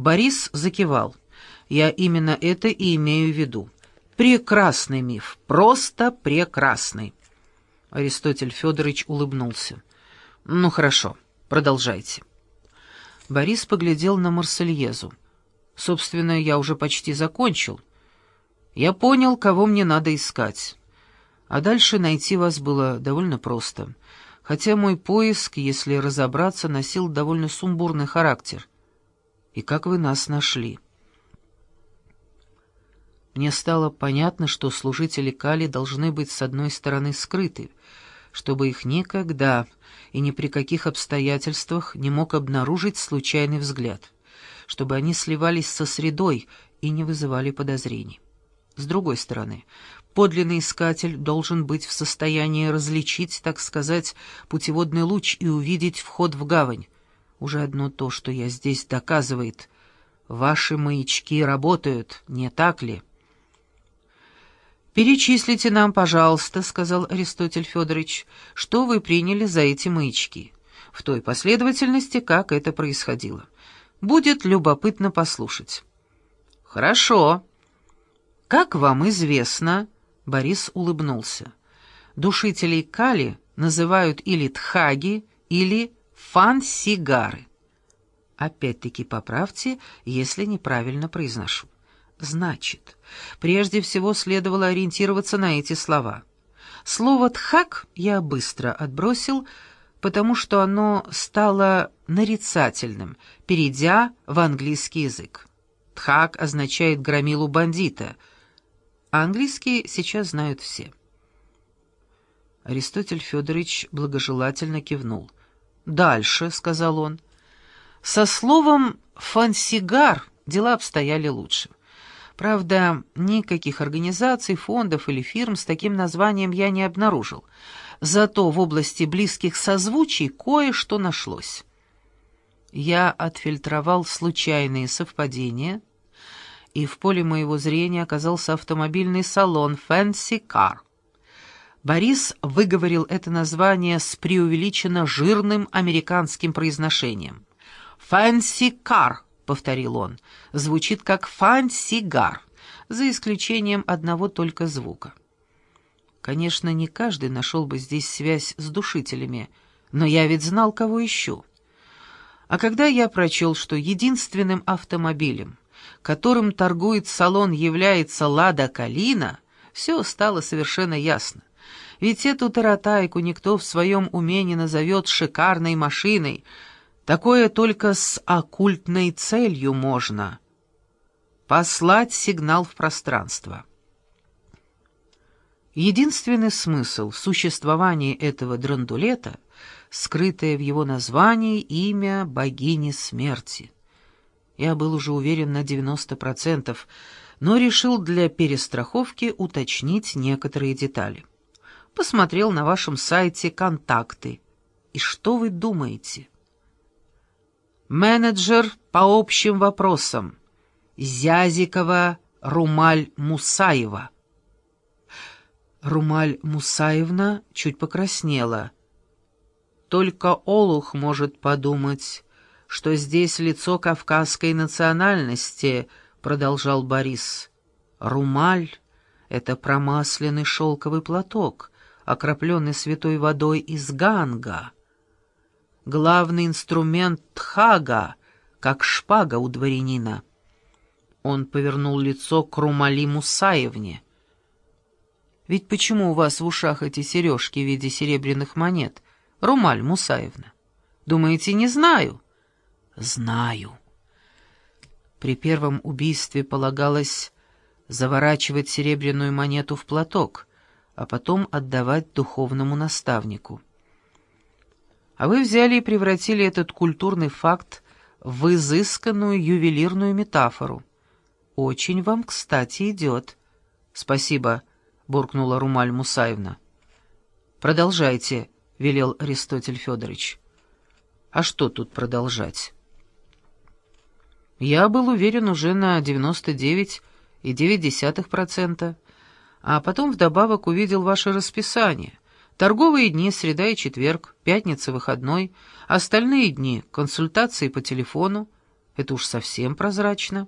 Борис закивал. «Я именно это и имею в виду. Прекрасный миф, просто прекрасный». Аристотель Федорович улыбнулся. «Ну хорошо, продолжайте». Борис поглядел на Марсельезу. «Собственно, я уже почти закончил. Я понял, кого мне надо искать. А дальше найти вас было довольно просто, хотя мой поиск, если разобраться, носил довольно сумбурный характер. И как вы нас нашли?» Мне стало понятно, что служители Кали должны быть с одной стороны скрыты, чтобы их никогда и ни при каких обстоятельствах не мог обнаружить случайный взгляд, чтобы они сливались со средой и не вызывали подозрений. С другой стороны, подлинный искатель должен быть в состоянии различить, так сказать, путеводный луч и увидеть вход в гавань. Уже одно то, что я здесь, доказывает. Ваши маячки работают, не так ли?» «Перечислите нам, пожалуйста», — сказал Аристотель Федорович, — «что вы приняли за эти маячки, в той последовательности, как это происходило. Будет любопытно послушать». «Хорошо. Как вам известно...» — Борис улыбнулся. «Душителей кали называют или тхаги, или фансигары. Опять-таки поправьте, если неправильно произношу. Значит, прежде всего следовало ориентироваться на эти слова. Слово «тхак» я быстро отбросил, потому что оно стало нарицательным, перейдя в английский язык. «Тхак» означает «громилу бандита», а английский сейчас знают все. Аристотель Федорович благожелательно кивнул. «Дальше», — сказал он, — «со словом «фансигар» дела обстояли лучше. Правда, никаких организаций, фондов или фирм с таким названием я не обнаружил. Зато в области близких созвучий кое-что нашлось. Я отфильтровал случайные совпадения, и в поле моего зрения оказался автомобильный салон «Fancy Car». Борис выговорил это название с преувеличенно жирным американским произношением. «Fancy Car» повторил он. Звучит как «фан-сигар», за исключением одного только звука. Конечно, не каждый нашел бы здесь связь с душителями, но я ведь знал, кого ищу. А когда я прочел, что единственным автомобилем, которым торгует салон, является «Лада Калина», все стало совершенно ясно. Ведь эту таратайку никто в своем уме не назовет шикарной машиной — Такое только с оккультной целью можно. Послать сигнал в пространство. Единственный смысл существования этого драндулета — скрытое в его названии имя богини смерти. Я был уже уверен на 90%, но решил для перестраховки уточнить некоторые детали. Посмотрел на вашем сайте контакты. И что вы думаете? Менеджер по общим вопросам. Зязикова Румаль Мусаева. Румаль Мусаевна чуть покраснела. Только Олух может подумать, что здесь лицо кавказской национальности, продолжал Борис. Румаль — это промасленный шелковый платок, окропленный святой водой из Ганга главный инструмент тхага, как шпага у дворянина. Он повернул лицо к Румали Мусаевне. «Ведь почему у вас в ушах эти сережки в виде серебряных монет, Румаль Мусаевна? Думаете, не знаю?» «Знаю». При первом убийстве полагалось заворачивать серебряную монету в платок, а потом отдавать духовному наставнику. А вы взяли и превратили этот культурный факт в изысканную ювелирную метафору. Очень вам, кстати, идет. Спасибо, буркнула Румаль Мусаевна. Продолжайте, велел Аристотель Федорович. А что тут продолжать? Я был уверен уже на 99,9%, а потом вдобавок увидел ваше расписание. Торговые дни, среда и четверг, пятница, выходной, остальные дни — консультации по телефону. Это уж совсем прозрачно.